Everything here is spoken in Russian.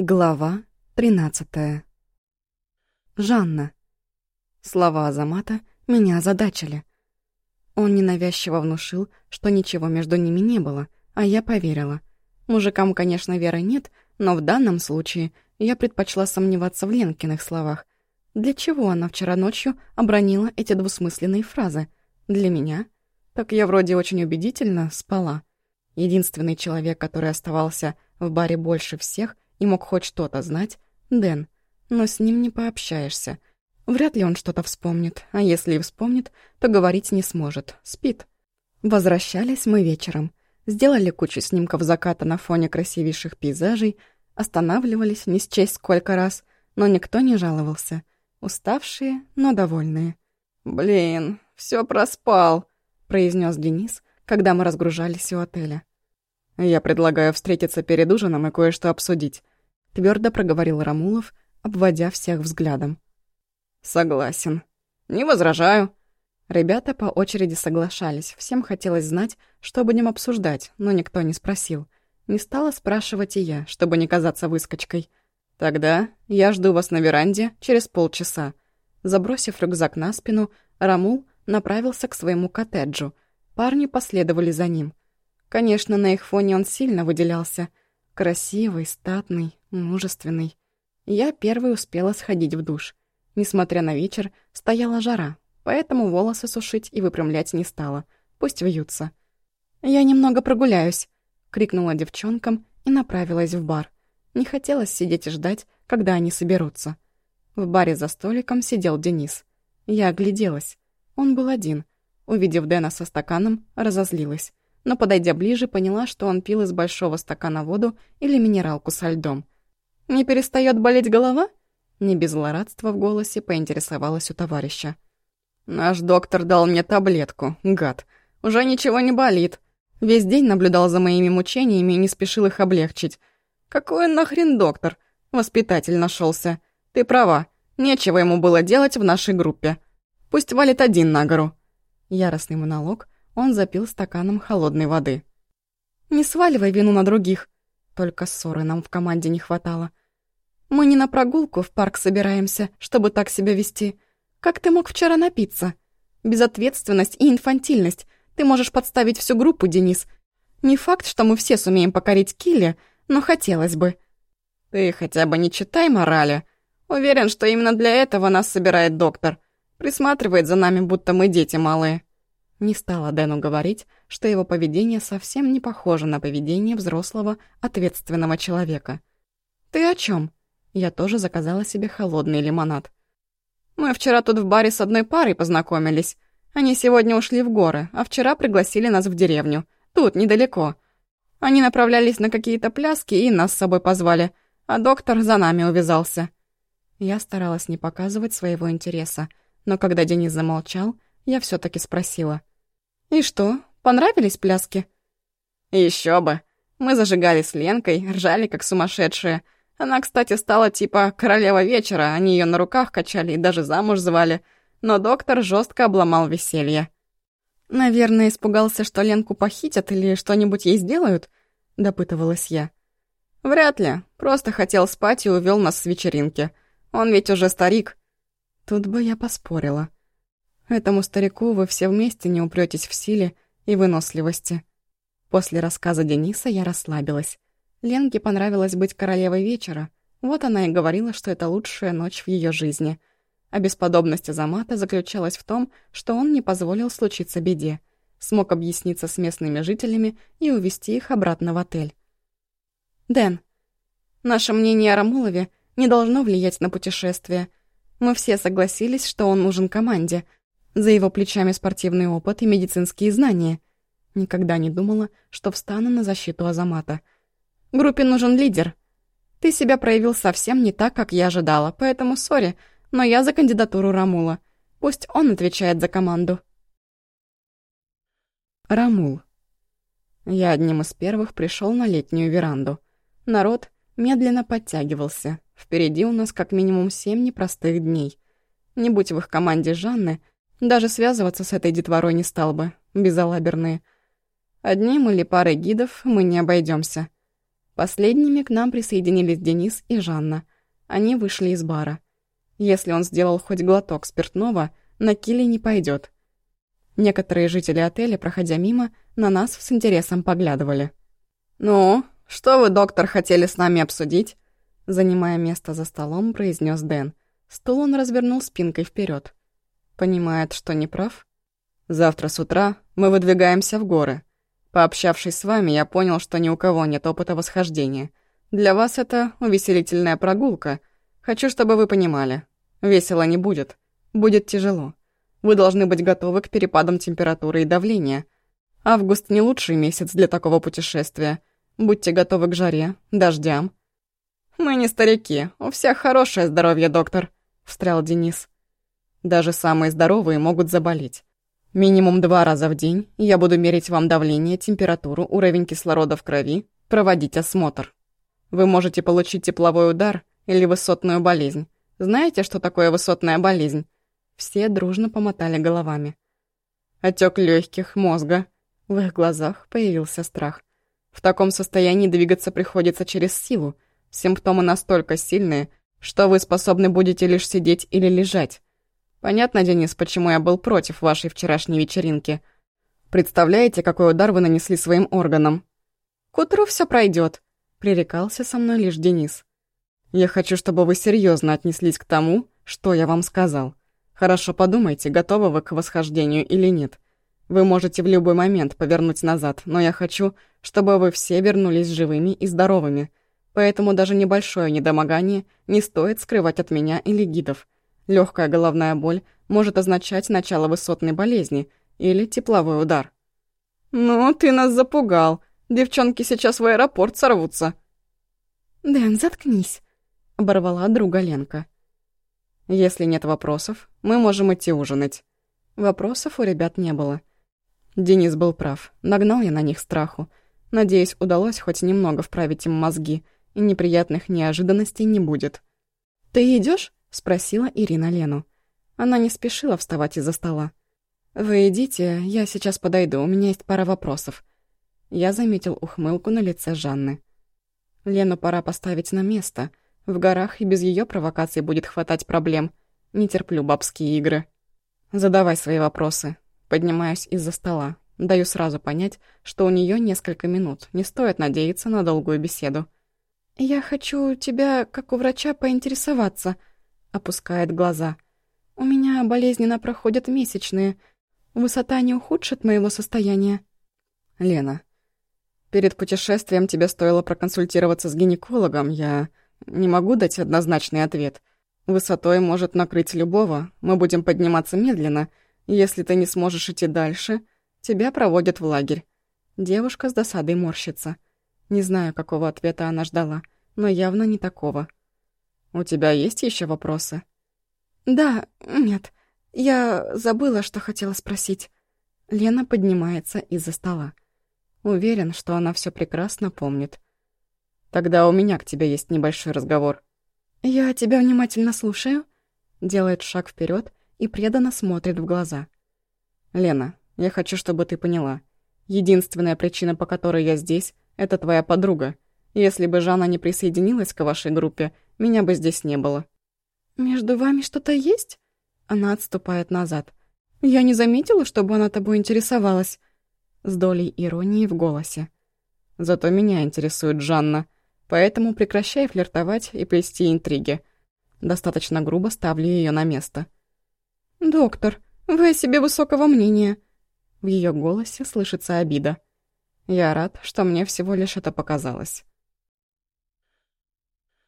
Глава 13 Жанна. Слова Азамата меня озадачили. Он ненавязчиво внушил, что ничего между ними не было, а я поверила. Мужикам, конечно, веры нет, но в данном случае я предпочла сомневаться в Ленкиных словах. Для чего она вчера ночью обронила эти двусмысленные фразы? Для меня? Так я вроде очень убедительно спала. Единственный человек, который оставался в баре больше всех — и мог хоть что-то знать, Дэн. Но с ним не пообщаешься. Вряд ли он что-то вспомнит, а если и вспомнит, то говорить не сможет, спит. Возвращались мы вечером. Сделали кучу снимков заката на фоне красивейших пейзажей, останавливались не счесть сколько раз, но никто не жаловался. Уставшие, но довольные. «Блин, все проспал», — произнес Денис, когда мы разгружались у отеля. «Я предлагаю встретиться перед ужином и кое-что обсудить», — твердо проговорил Рамулов, обводя всех взглядом. «Согласен. Не возражаю». Ребята по очереди соглашались. Всем хотелось знать, что будем обсуждать, но никто не спросил. Не стала спрашивать и я, чтобы не казаться выскочкой. «Тогда я жду вас на веранде через полчаса». Забросив рюкзак на спину, Рамул направился к своему коттеджу. Парни последовали за ним. Конечно, на их фоне он сильно выделялся. Красивый, статный, мужественный. Я первой успела сходить в душ. Несмотря на вечер, стояла жара, поэтому волосы сушить и выпрямлять не стала. Пусть вьются. «Я немного прогуляюсь», — крикнула девчонкам и направилась в бар. Не хотелось сидеть и ждать, когда они соберутся. В баре за столиком сидел Денис. Я огляделась. Он был один. Увидев Дэна со стаканом, разозлилась но, подойдя ближе, поняла, что он пил из большого стакана воду или минералку со льдом. «Не перестает болеть голова?» Не без злорадства в голосе поинтересовалась у товарища. «Наш доктор дал мне таблетку, гад. Уже ничего не болит. Весь день наблюдал за моими мучениями и не спешил их облегчить. Какой он нахрен доктор? Воспитатель нашелся. Ты права, нечего ему было делать в нашей группе. Пусть валит один на гору». Яростный монолог — он запил стаканом холодной воды. «Не сваливай вину на других. Только ссоры нам в команде не хватало. Мы не на прогулку в парк собираемся, чтобы так себя вести. Как ты мог вчера напиться? Безответственность и инфантильность. Ты можешь подставить всю группу, Денис. Не факт, что мы все сумеем покорить Килли, но хотелось бы». «Ты хотя бы не читай морали. Уверен, что именно для этого нас собирает доктор. Присматривает за нами, будто мы дети малые». Не стала Дэну говорить, что его поведение совсем не похоже на поведение взрослого, ответственного человека. «Ты о чем? Я тоже заказала себе холодный лимонад. «Мы вчера тут в баре с одной парой познакомились. Они сегодня ушли в горы, а вчера пригласили нас в деревню. Тут, недалеко. Они направлялись на какие-то пляски и нас с собой позвали, а доктор за нами увязался». Я старалась не показывать своего интереса, но когда Денис замолчал, я все таки спросила. «И что, понравились пляски?» Еще бы. Мы зажигали с Ленкой, ржали как сумасшедшие. Она, кстати, стала типа королева вечера, они ее на руках качали и даже замуж звали. Но доктор жестко обломал веселье. «Наверное, испугался, что Ленку похитят или что-нибудь ей сделают?» — допытывалась я. «Вряд ли. Просто хотел спать и увел нас с вечеринки. Он ведь уже старик». Тут бы я поспорила. Этому старику вы все вместе не упретесь в силе и выносливости. После рассказа Дениса я расслабилась. Ленке понравилось быть королевой вечера. Вот она и говорила, что это лучшая ночь в ее жизни. А бесподобность Азамата заключалась в том, что он не позволил случиться беде. Смог объясниться с местными жителями и увести их обратно в отель. «Дэн, наше мнение о Рамулове не должно влиять на путешествие. Мы все согласились, что он нужен команде — за его плечами спортивный опыт и медицинские знания. Никогда не думала, что встану на защиту Азамата. Группе нужен лидер. Ты себя проявил совсем не так, как я ожидала, поэтому сори, но я за кандидатуру Рамула. Пусть он отвечает за команду. Рамул. Я одним из первых пришел на летнюю веранду. Народ медленно подтягивался. Впереди у нас как минимум семь непростых дней. Не будь в их команде Жанны, даже связываться с этой детворой не стал бы, безалаберные. Одним или парой гидов мы не обойдемся. Последними к нам присоединились Денис и Жанна. Они вышли из бара. Если он сделал хоть глоток спиртного, на киле не пойдет. Некоторые жители отеля, проходя мимо, на нас с интересом поглядывали. «Ну, что вы, доктор, хотели с нами обсудить?» Занимая место за столом, произнес Дэн. Стул он развернул спинкой вперед. Понимает, что не прав? «Завтра с утра мы выдвигаемся в горы. Пообщавшись с вами, я понял, что ни у кого нет опыта восхождения. Для вас это увеселительная прогулка. Хочу, чтобы вы понимали. Весело не будет. Будет тяжело. Вы должны быть готовы к перепадам температуры и давления. Август не лучший месяц для такого путешествия. Будьте готовы к жаре, дождям. «Мы не старики, у всех хорошее здоровье, доктор», — встрял Денис. «Даже самые здоровые могут заболеть. Минимум два раза в день я буду мерить вам давление, температуру, уровень кислорода в крови, проводить осмотр. Вы можете получить тепловой удар или высотную болезнь. Знаете, что такое высотная болезнь? Все дружно помотали головами. Отек легких, мозга. В их глазах появился страх. В таком состоянии двигаться приходится через силу. Симптомы настолько сильные, что вы способны будете лишь сидеть или лежать. Понятно, Денис, почему я был против вашей вчерашней вечеринки. Представляете, какой удар вы нанесли своим органам? К утру все пройдет, пререкался со мной лишь Денис. Я хочу, чтобы вы серьезно отнеслись к тому, что я вам сказал. Хорошо подумайте, готовы вы к восхождению или нет. Вы можете в любой момент повернуть назад, но я хочу, чтобы вы все вернулись живыми и здоровыми. Поэтому даже небольшое недомогание не стоит скрывать от меня или гидов. Легкая головная боль может означать начало высотной болезни или тепловой удар. «Ну, ты нас запугал. Девчонки сейчас в аэропорт сорвутся». «Дэн, заткнись», — оборвала друга Ленка. Если нет вопросов, мы можем идти ужинать. Вопросов у ребят не было. Денис был прав. Нагнал я на них страху. Надеюсь, удалось хоть немного вправить им мозги, и неприятных неожиданностей не будет. «Ты идешь? Спросила Ирина Лену. Она не спешила вставать из-за стола. «Вы идите, я сейчас подойду, у меня есть пара вопросов». Я заметил ухмылку на лице Жанны. Лену пора поставить на место — в горах и без ее провокаций будет хватать проблем. Не терплю бабские игры. Задавай свои вопросы. Поднимаюсь из-за стола. Даю сразу понять, что у нее несколько минут. Не стоит надеяться на долгую беседу. «Я хочу тебя, как у врача, поинтересоваться», — опускает глаза. «У меня болезненно проходят месячные. Высота не ухудшит моего состояния?» «Лена, перед путешествием тебе стоило проконсультироваться с гинекологом. Я не могу дать однозначный ответ. Высотой может накрыть любого. Мы будем подниматься медленно. Если ты не сможешь идти дальше, тебя проводят в лагерь. Девушка с досадой морщится. Не знаю, какого ответа она ждала, но явно не такого. У тебя есть еще вопросы? Да, нет. Я забыла, что хотела спросить. Лена поднимается из-за стола. Уверен, что она все прекрасно помнит. Тогда у меня к тебе есть небольшой разговор». «Я тебя внимательно слушаю», — делает шаг вперед и преданно смотрит в глаза. «Лена, я хочу, чтобы ты поняла. Единственная причина, по которой я здесь, — это твоя подруга. Если бы Жанна не присоединилась к вашей группе, меня бы здесь не было». «Между вами что-то есть?» Она отступает назад. «Я не заметила, чтобы она тобой интересовалась». С долей иронии в голосе. «Зато меня интересует Жанна», Поэтому прекращай флиртовать и плести интриги. Достаточно грубо ставлю ее на место. «Доктор, вы о себе высокого мнения». В ее голосе слышится обида. Я рад, что мне всего лишь это показалось.